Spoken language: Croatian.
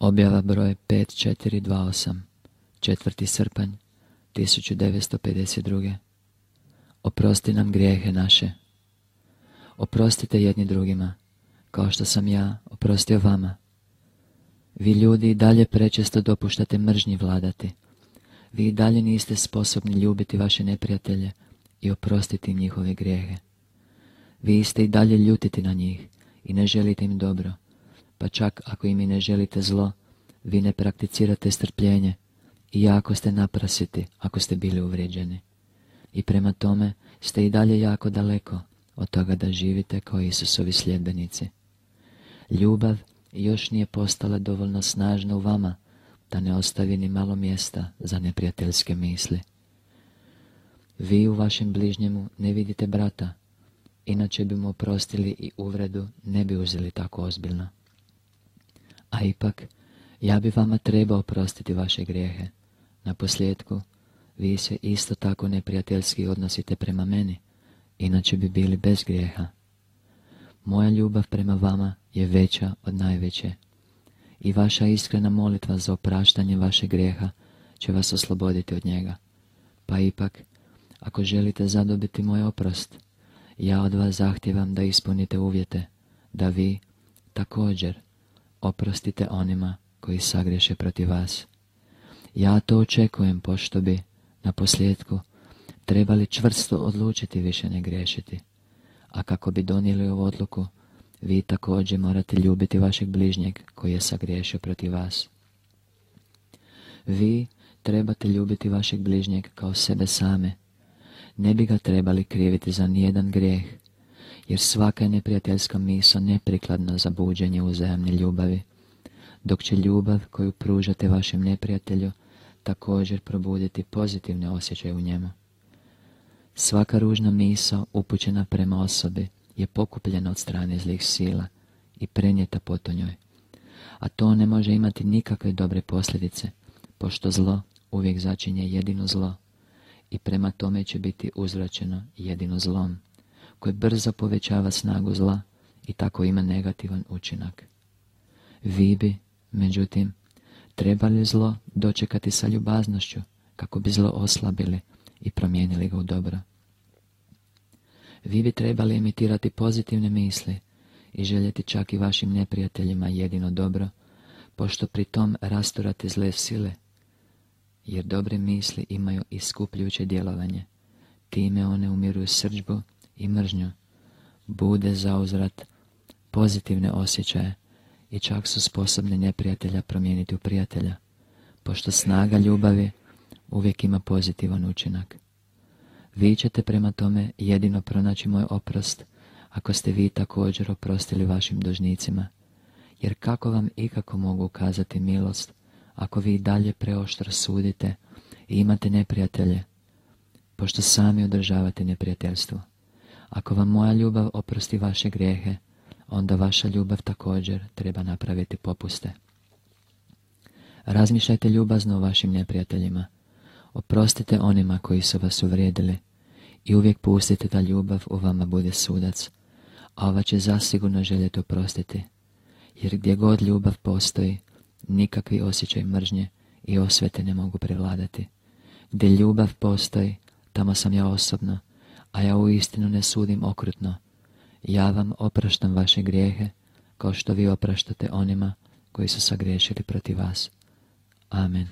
Objava broj 5428 4. srpanj 1952. Oprosti nam grijehe naše. Oprostite jedni drugima, kao što sam ja oprostio vama. Vi ljudi dalje prečesto dopuštate mržnji vladati. Vi dalje niste sposobni ljubiti vaše neprijatelje i oprostiti njihove grijehe. Vi ste i dalje ljutiti na njih i ne želite im dobro, pa čak ako im i ne želite zlo, vi ne prakticirate strpljenje i jako ste naprasiti ako ste bili uvrijeđeni. I prema tome ste i dalje jako daleko od toga da živite kao Isusovi sljedbenici. Ljubav još nije postala dovoljno snažna u vama da ne ostavi ni malo mjesta za neprijateljske misli. Vi u vašem bližnjemu ne vidite brata, inače bi mu oprostili i uvredu ne bi uzeli tako ozbiljno. A ipak, ja bi vama trebao oprostiti vaše grijehe. Na posljedku, vi se isto tako neprijateljski odnosite prema meni, inače bi bili bez grijeha. Moja ljubav prema vama je veća od najveće i vaša iskrena molitva za opraštanje vašeg grijeha će vas osloboditi od njega. Pa ipak, ako želite zadobiti moj oprost, ja od vas zahtijevam da ispunite uvjete, da vi također oprostite onima koji sagriješe protiv vas. Ja to očekujem pošto bi, na posljedku, trebali čvrsto odlučiti više ne griješiti. A kako bi donijeli ovu odluku, vi također morate ljubiti vašeg bližnjeg koji je sagriješio protiv vas. Vi trebate ljubiti vašeg bližnjeg kao sebe same. Ne bi ga trebali kriviti za nijedan grijeh, jer svaka je neprijateljska misa neprikladna za buđenje uzajamne ljubavi, dok će ljubav koju pružate vašem neprijatelju također probuditi pozitivne osjećaje u njemu. Svaka ružna misa upućena prema osobi je pokupljena od strane zlih sila i prenijeta po njoj. A to ne može imati nikakve dobre posljedice, pošto zlo uvijek začinje jedino zlo i prema tome će biti uzvraćeno jedino zlom, koje brzo povećava snagu zla i tako ima negativan učinak. Vi bi, međutim, trebali zlo dočekati sa ljubaznošću, kako bi zlo oslabili i promijenili ga u dobro. Vi bi trebali emitirati pozitivne misli i željeti čak i vašim neprijateljima jedino dobro, pošto pri tom rasturate zle sile, jer dobre misli imaju iskupljujuće djelovanje. Time one umiruju srđbu i mržnju, bude zauzrat pozitivne osjećaje i čak su sposobni neprijatelja promijeniti u prijatelja, pošto snaga ljubavi uvijek ima pozitivan učinak. Vi ćete prema tome jedino pronaći moj oprost, ako ste vi također oprostili vašim dužnicima. Jer kako vam ikako mogu ukazati milost, ako vi dalje preoštro sudite i imate neprijatelje, pošto sami održavate neprijateljstvo. Ako vam moja ljubav oprosti vaše grijehe, onda vaša ljubav također treba napraviti popuste. Razmišljajte ljubazno o vašim neprijateljima. Oprostite onima koji su vas uvrijedili i uvijek pustite da ljubav u vama bude sudac, a ova će zasigurno željeti oprostiti, jer gdje god ljubav postoji, nikakvi osjećaj mržnje i osvete ne mogu prevladati. Gdje ljubav postoji, tamo sam ja osobno, a ja u istinu ne sudim okrutno. Ja vam opraštam vaše grijehe, kao što vi opraštate onima koji su sagriješili protiv vas. Amen.